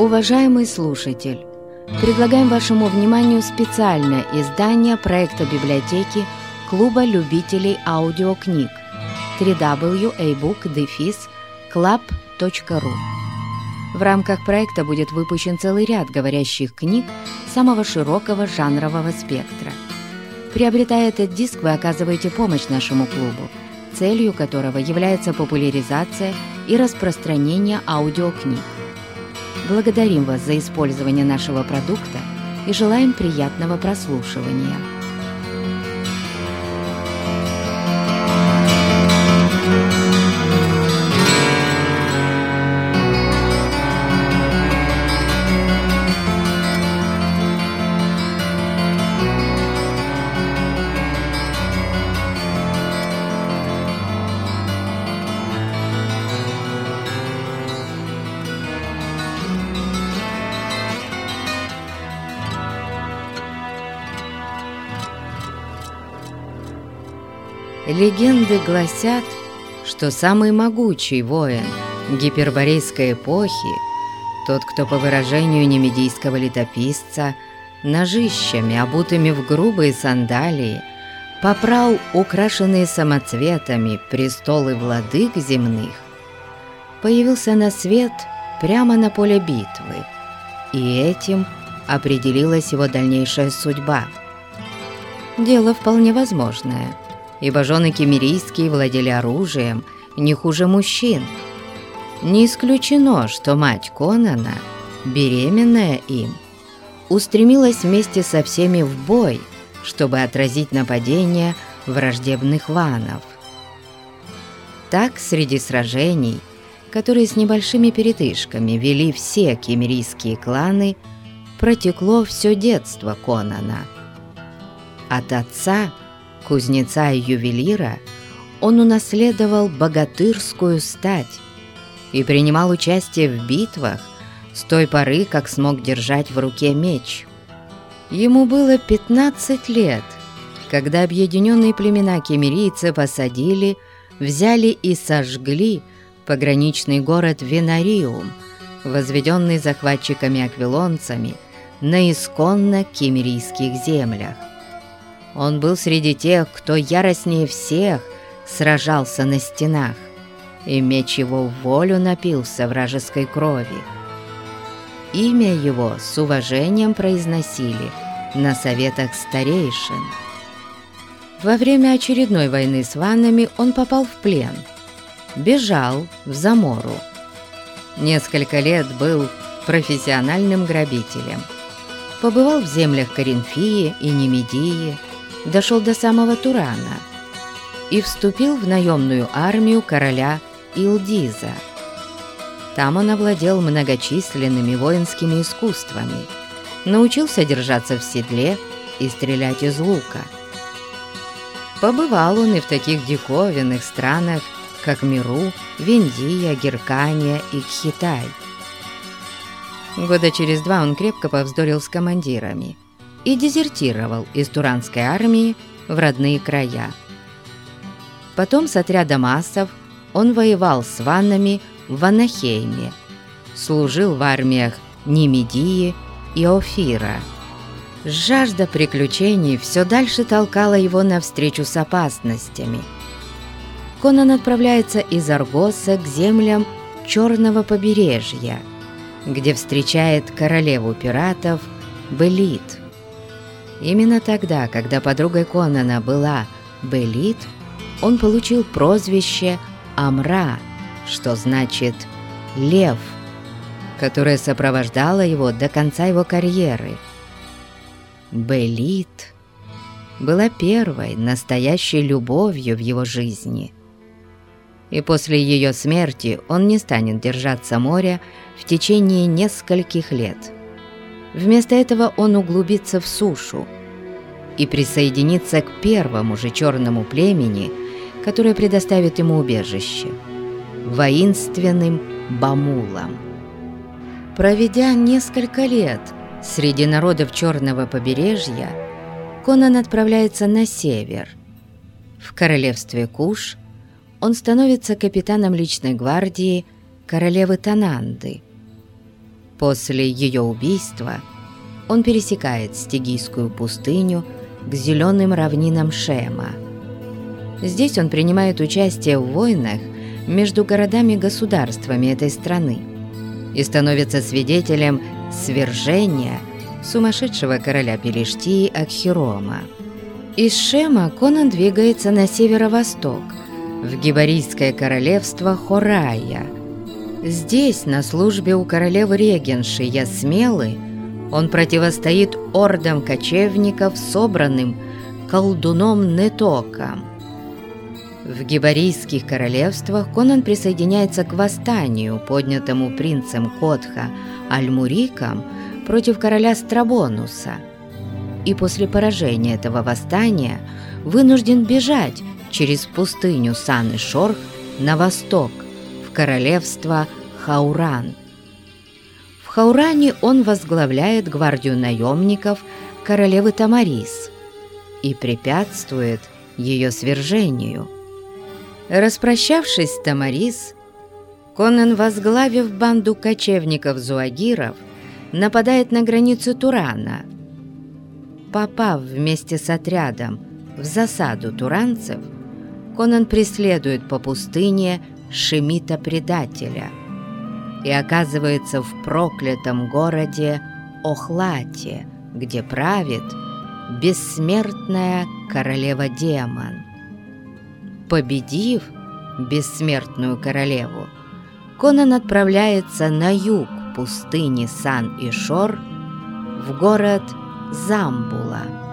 Уважаемый слушатель, предлагаем вашему вниманию специальное издание проекта библиотеки Клуба любителей аудиокниг www.ebook-club.ru В рамках проекта будет выпущен целый ряд говорящих книг самого широкого жанрового спектра. Приобретая этот диск, вы оказываете помощь нашему клубу, целью которого является популяризация и распространение аудиокниг. Благодарим вас за использование нашего продукта и желаем приятного прослушивания. Легенды гласят, что самый могучий воин гиперборейской эпохи, тот, кто по выражению немедийского летописца, ножищами, обутыми в грубые сандалии, попрал украшенные самоцветами престолы владык земных, появился на свет прямо на поле битвы, и этим определилась его дальнейшая судьба. Дело вполне возможное – ибо жены кемерийские владели оружием не хуже мужчин. Не исключено, что мать Конана, беременная им, устремилась вместе со всеми в бой, чтобы отразить нападение враждебных ванов. Так, среди сражений, которые с небольшими передышками вели все кемерийские кланы, протекло все детство Конана. От отца – кузнеца и ювелира, он унаследовал богатырскую стать и принимал участие в битвах с той поры, как смог держать в руке меч. Ему было 15 лет, когда объединенные племена кемерийцы посадили, взяли и сожгли пограничный город Венариум, возведенный захватчиками-аквилонцами на исконно кемерийских землях. Он был среди тех, кто яростнее всех сражался на стенах, и меч его волю напился вражеской крови. Имя его с уважением произносили на советах старейшин. Во время очередной войны с ваннами он попал в плен, бежал в Замору. Несколько лет был профессиональным грабителем. Побывал в землях Коринфии и Немедии, дошел до самого Турана и вступил в наемную армию короля Илдиза. Там он овладел многочисленными воинскими искусствами, научился держаться в седле и стрелять из лука. Побывал он и в таких диковинных странах, как Миру, Виндия, Геркания и Кхитай. Года через два он крепко повздорил с командирами – и дезертировал из Туранской армии в родные края. Потом с отрядом асов он воевал с ваннами в Анахейме, служил в армиях Немедии и Офира. Жажда приключений все дальше толкала его навстречу с опасностями. Конан отправляется из Аргоса к землям Черного побережья, где встречает королеву пиратов Белит. Именно тогда, когда подругой Конана была Белит, он получил прозвище Амра, что значит «лев», которое сопровождало его до конца его карьеры. Белит была первой настоящей любовью в его жизни. И после ее смерти он не станет держаться моря в течение нескольких лет – Вместо этого он углубится в сушу и присоединится к первому же черному племени, которое предоставит ему убежище – воинственным Бамулам. Проведя несколько лет среди народов Черного побережья, Конан отправляется на север. В королевстве Куш он становится капитаном личной гвардии королевы Тананды – После ее убийства он пересекает Стигийскую пустыню к зеленым равнинам Шема. Здесь он принимает участие в войнах между городами-государствами этой страны и становится свидетелем свержения сумасшедшего короля Пелештии Акхирома. Из Шема Конан двигается на северо-восток, в Гибарийское королевство Хорая. Здесь, на службе у королевы Регенши Ясмелы, он противостоит ордам кочевников, собранным колдуном Нетоком. В гибарийских королевствах Конан присоединяется к восстанию, поднятому принцем Котха Альмуриком против короля Страбонуса. И после поражения этого восстания вынужден бежать через пустыню Сан-и-Шорх на восток, в королевство Хауран. В Хауране он возглавляет гвардию наемников королевы Тамарис и препятствует ее свержению. Распрощавшись с Тамарис, Конан, возглавив банду кочевников-зуагиров, нападает на границу Турана. Попав вместе с отрядом в засаду туранцев, Конан преследует по пустыне Шемита-предателя и оказывается в проклятом городе Охлате, где правит бессмертная королева-демон. Победив бессмертную королеву, Конан отправляется на юг пустыни Сан-Ишор в город Замбула –